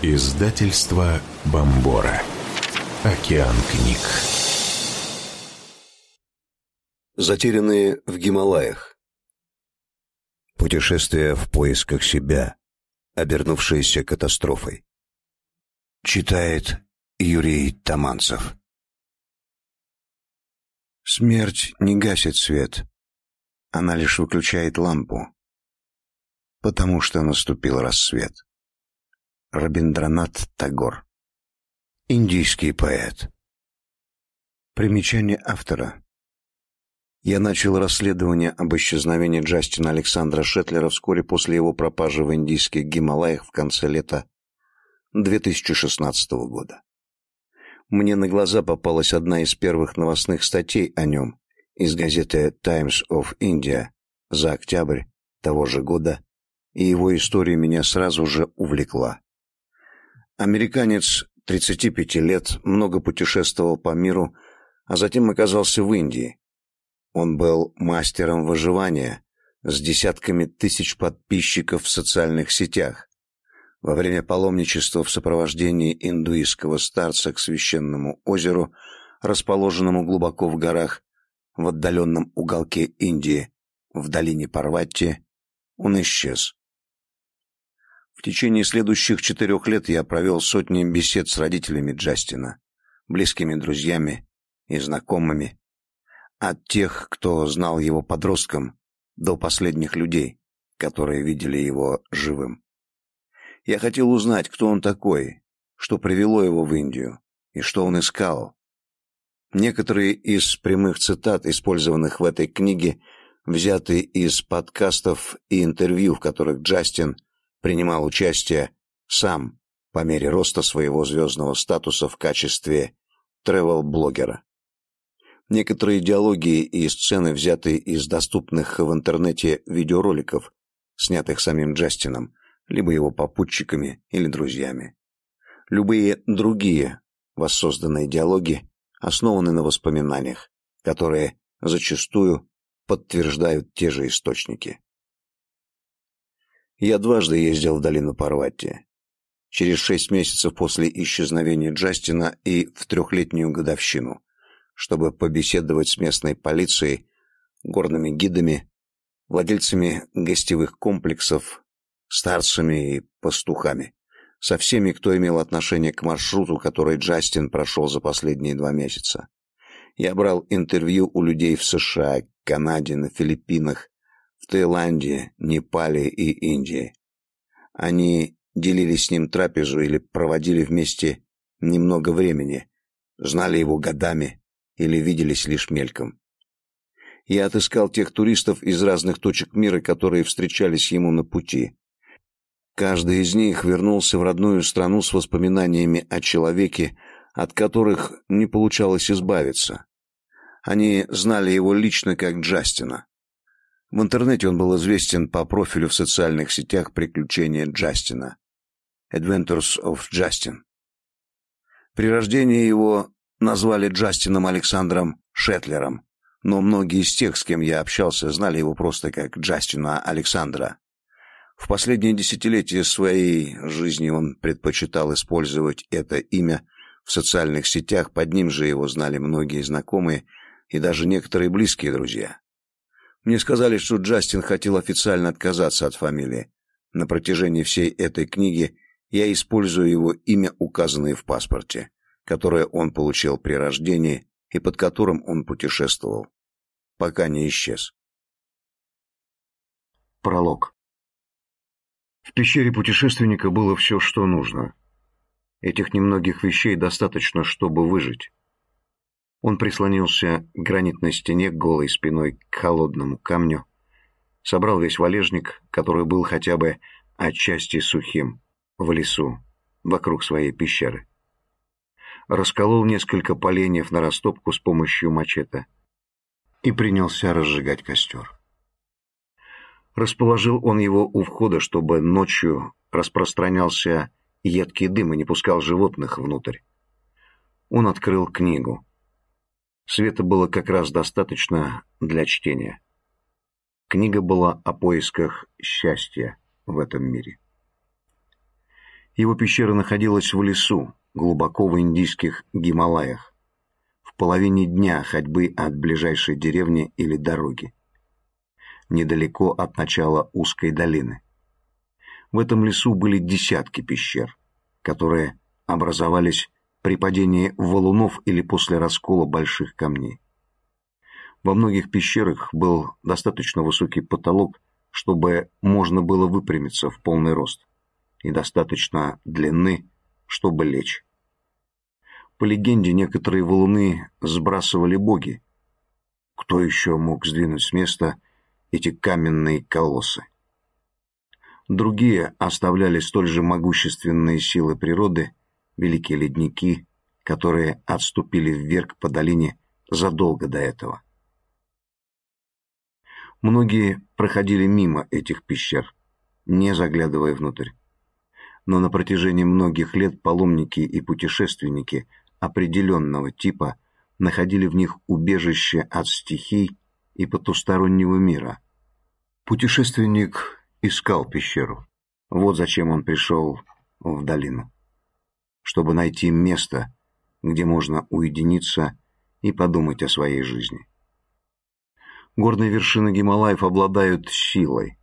Издательство Бомбора. Океан книг. Затерянные в Гималаях. Путешествие в поисках себя, обернувшееся катастрофой. Читает Юрий Таманцев. Смерть не гасит свет. Она лишь выключает лампу. Потому что наступил рассвет. Рабиндранат Тагор. Индийский поэт. Примечание автора. Я начал расследование об исчезновении Джастина Александра Шетлера вскоре после его пропажи в индийских Гималаях в конце лета 2016 года. Мне на глаза попалась одна из первых новостных статей о нем из газеты Times of India за октябрь того же года, и его история меня сразу же увлекла. Американец 35 лет, много путешествовал по миру, а затем оказался в Индии. Он был мастером выживания с десятками тысяч подписчиков в социальных сетях. Во время паломничества в сопровождении индуистского старца к священному озеру, расположенному глубоко в горах, в отдаленном уголке Индии, в долине Парватти, он исчез. В течение следующих четырех лет я провел сотни бесед с родителями Джастина, близкими друзьями и знакомыми, от тех, кто знал его подростком, до последних людей, которые видели его живым. Я хотел узнать, кто он такой, что привело его в Индию и что он искал. Некоторые из прямых цитат, использованных в этой книге, взяты из подкастов и интервью, в которых Джастин – принимал участие сам по мере роста своего звездного статуса в качестве тревел-блогера. Некоторые диалоги и сцены взяты из доступных в интернете видеороликов, снятых самим Джастином, либо его попутчиками или друзьями. Любые другие воссозданные диалоги основаны на воспоминаниях, которые зачастую подтверждают те же источники. Я дважды ездил в долину Парватти. Через шесть месяцев после исчезновения Джастина и в трехлетнюю годовщину, чтобы побеседовать с местной полицией, горными гидами, владельцами гостевых комплексов, старцами и пастухами, со всеми, кто имел отношение к маршруту, который Джастин прошел за последние два месяца. Я брал интервью у людей в США, Канаде, на Филиппинах, Таиланде, Непале и Индии. Они делили с ним трапезу или проводили вместе немного времени, знали его годами или виделись лишь мельком. Я отыскал тех туристов из разных точек мира, которые встречались ему на пути. Каждый из них вернулся в родную страну с воспоминаниями о человеке, от которых не получалось избавиться. Они знали его лично как Джастина. В интернете он был известен по профилю в социальных сетях «Приключения Джастина» Adventures of Justin. При рождении его назвали Джастином Александром Шетлером, но многие из тех, с кем я общался, знали его просто как Джастина Александра. В последние десятилетия своей жизни он предпочитал использовать это имя в социальных сетях, под ним же его знали многие знакомые и даже некоторые близкие друзья. Мне сказали, что Джастин хотел официально отказаться от фамилии. На протяжении всей этой книги я использую его имя, указанное в паспорте, которое он получил при рождении и под которым он путешествовал, пока не исчез. Пролог. В пещере путешественника было все, что нужно. Этих немногих вещей достаточно, чтобы выжить. Он прислонился к гранитной стене голой спиной к холодному камню, собрал весь валежник, который был хотя бы отчасти сухим, в лесу, вокруг своей пещеры. Расколол несколько поленьев на растопку с помощью мачете и принялся разжигать костер. Расположил он его у входа, чтобы ночью распространялся едкий дым и не пускал животных внутрь. Он открыл книгу. Света было как раз достаточно для чтения. Книга была о поисках счастья в этом мире. Его пещера находилась в лесу, глубоко в индийских Гималаях, в половине дня ходьбы от ближайшей деревни или дороги, недалеко от начала узкой долины. В этом лесу были десятки пещер, которые образовались при падении валунов или после раскола больших камней. Во многих пещерах был достаточно высокий потолок, чтобы можно было выпрямиться в полный рост, и достаточно длины, чтобы лечь. По легенде, некоторые валуны сбрасывали боги. Кто еще мог сдвинуть с места эти каменные колоссы? Другие оставляли столь же могущественные силы природы, великие ледники, которые отступили вверх по долине задолго до этого. Многие проходили мимо этих пещер, не заглядывая внутрь. Но на протяжении многих лет паломники и путешественники определенного типа находили в них убежище от стихий и потустороннего мира. Путешественник искал пещеру. Вот зачем он пришел в долину. Чтобы найти место, где можно уединиться и подумать о своей жизни. Горные вершины Гималаев обладают силой.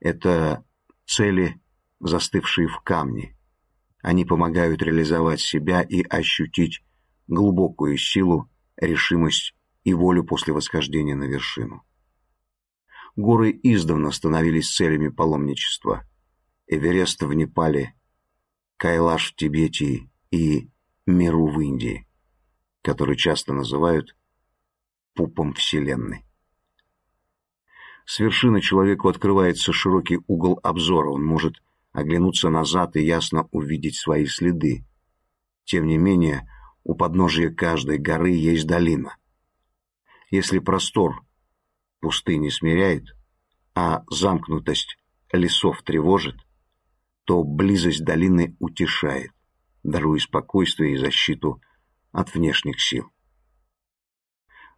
Это цели, застывшие в камне. Они помогают реализовать себя и ощутить глубокую силу, решимость и волю после восхождения на вершину. Горы издавна становились целями паломничества. Эверест в Непале, Кайлаш в Тибете и Меру в Индии, который часто называют пупом Вселенной. С вершины человеку открывается широкий угол обзора, он может оглянуться назад и ясно увидеть свои следы. Тем не менее, у подножия каждой горы есть долина. Если простор пустыни смиряет, а замкнутость лесов тревожит, то близость долины утешает даруя спокойствие и защиту от внешних сил.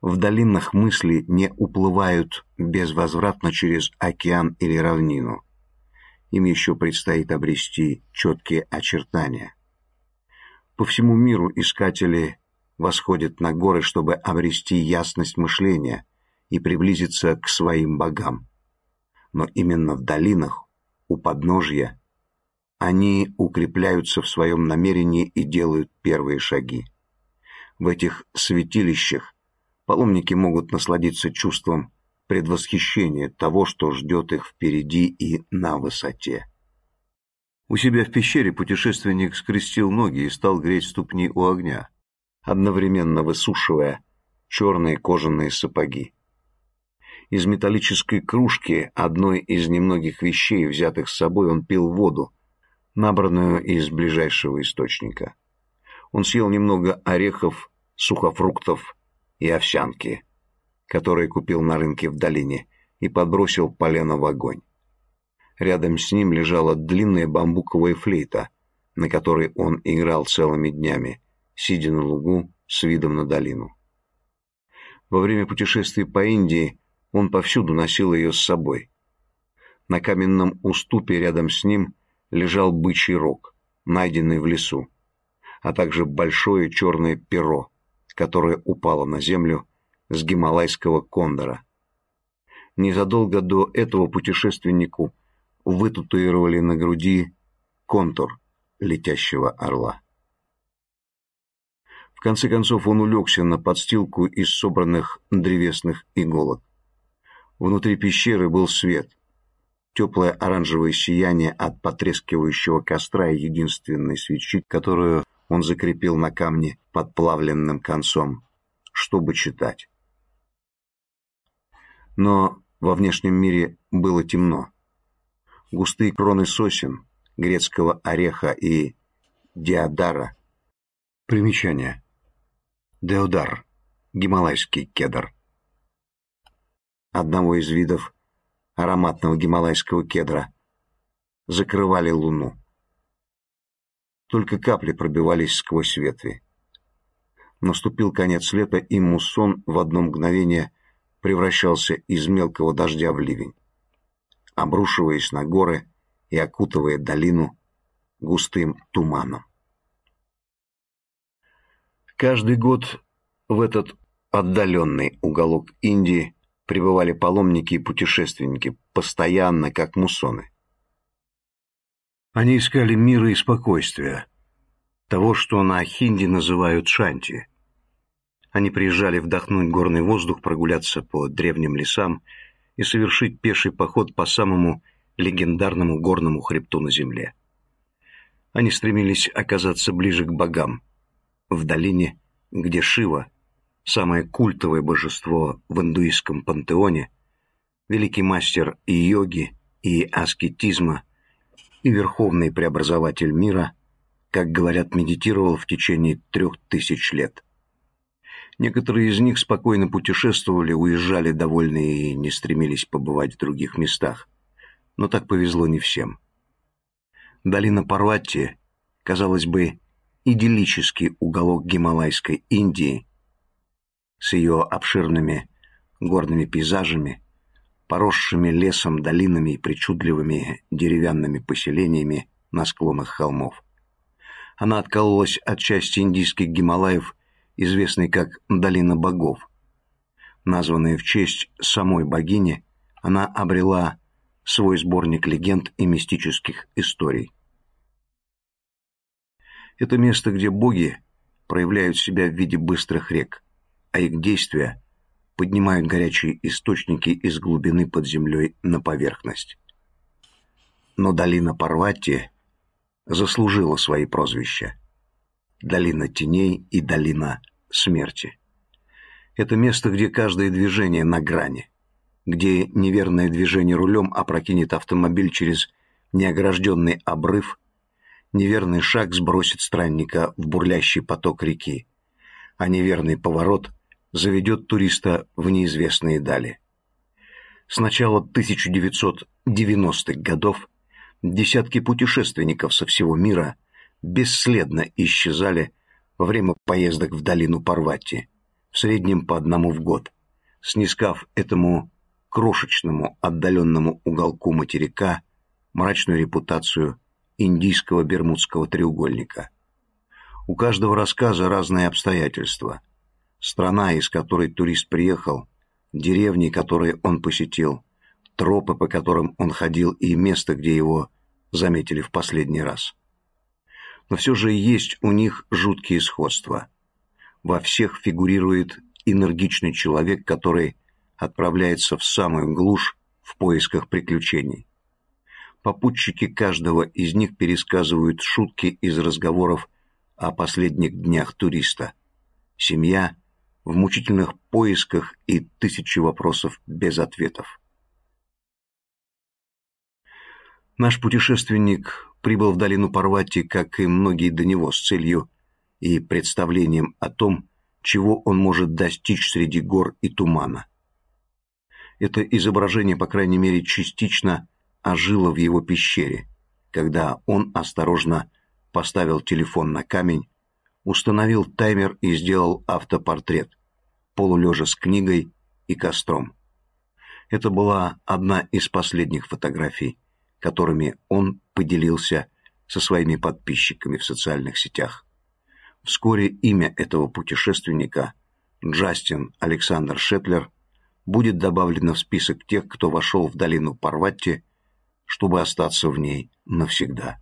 В долинах мысли не уплывают безвозвратно через океан или равнину. Им еще предстоит обрести четкие очертания. По всему миру искатели восходят на горы, чтобы обрести ясность мышления и приблизиться к своим богам. Но именно в долинах, у подножья, они укрепляются в своем намерении и делают первые шаги. В этих святилищах паломники могут насладиться чувством предвосхищения того, что ждет их впереди и на высоте. У себя в пещере путешественник скрестил ноги и стал греть ступни у огня, одновременно высушивая черные кожаные сапоги. Из металлической кружки, одной из немногих вещей, взятых с собой, он пил воду, набранную из ближайшего источника. Он съел немного орехов, сухофруктов и овсянки, которые купил на рынке в долине, и подбросил полено в огонь. Рядом с ним лежала длинная бамбуковая флейта, на которой он играл целыми днями, сидя на лугу с видом на долину. Во время путешествий по Индии он повсюду носил ее с собой. На каменном уступе рядом с ним – лежал бычий рог, найденный в лесу, а также большое черное перо, которое упало на землю с гималайского кондора. Незадолго до этого путешественнику вытатуировали на груди контур летящего орла. В конце концов он улегся на подстилку из собранных древесных иголок. Внутри пещеры был свет, теплое оранжевое сияние от потрескивающего костра и единственной свечи, которую он закрепил на камне под плавленным концом, чтобы читать. Но во внешнем мире было темно. Густые кроны сосен, грецкого ореха и диодара. Примечание. Деодар. Гималайский кедр. Одного из видов ароматного гималайского кедра, закрывали луну. Только капли пробивались сквозь ветви. Наступил конец лета, и муссон в одно мгновение превращался из мелкого дождя в ливень. Обрушиваясь на горы и окутывая долину, густым туманом. Каждый год в этот отдаленный уголок Индии прибывали паломники и путешественники, постоянно, как муссоны. Они искали мира и спокойствия, того, что на хинди называют шанти. Они приезжали вдохнуть горный воздух, прогуляться по древним лесам и совершить пеший поход по самому легендарному горному хребту на земле. Они стремились оказаться ближе к богам, в долине, где Шива, самое культовое божество в индуистском пантеоне, великий мастер йоги, и аскетизма, и верховный преобразователь мира, как говорят, медитировал в течение трех тысяч лет. Некоторые из них спокойно путешествовали, уезжали довольные и не стремились побывать в других местах. Но так повезло не всем. Долина Парватти, казалось бы, идиллический уголок Гималайской Индии с ее обширными горными пейзажами, поросшими лесом долинами и причудливыми деревянными поселениями на склонах холмов. Она откололась от части индийских Гималаев, известной как «Долина богов». Названная в честь самой богини, она обрела свой сборник легенд и мистических историй. Это место, где боги проявляют себя в виде быстрых рек, а их действия поднимают горячие источники из глубины под землей на поверхность. Но долина Парвати заслужила свои прозвища. Долина теней и долина смерти. Это место, где каждое движение на грани, где неверное движение рулем опрокинет автомобиль через неогражденный обрыв Неверный шаг сбросит странника в бурлящий поток реки, а неверный поворот заведет туриста в неизвестные дали. С начала 1990-х годов десятки путешественников со всего мира бесследно исчезали во время поездок в долину Парвати, в среднем по одному в год, снискав этому крошечному отдаленному уголку материка мрачную репутацию индийского Бермудского треугольника. У каждого рассказа разные обстоятельства. Страна, из которой турист приехал, деревни, которые он посетил, тропы, по которым он ходил, и место, где его заметили в последний раз. Но все же есть у них жуткие сходства. Во всех фигурирует энергичный человек, который отправляется в самую глушь в поисках приключений. Попутчики каждого из них пересказывают шутки из разговоров о последних днях туриста. Семья в мучительных поисках и тысячи вопросов без ответов. Наш путешественник прибыл в долину Парвати, как и многие до него, с целью и представлением о том, чего он может достичь среди гор и тумана. Это изображение, по крайней мере, частично ожило в его пещере, когда он осторожно поставил телефон на камень, установил таймер и сделал автопортрет, полулежа с книгой и костром. Это была одна из последних фотографий, которыми он поделился со своими подписчиками в социальных сетях. Вскоре имя этого путешественника, Джастин Александр Шетлер, будет добавлено в список тех, кто вошел в долину Парватти чтобы остаться в ней навсегда.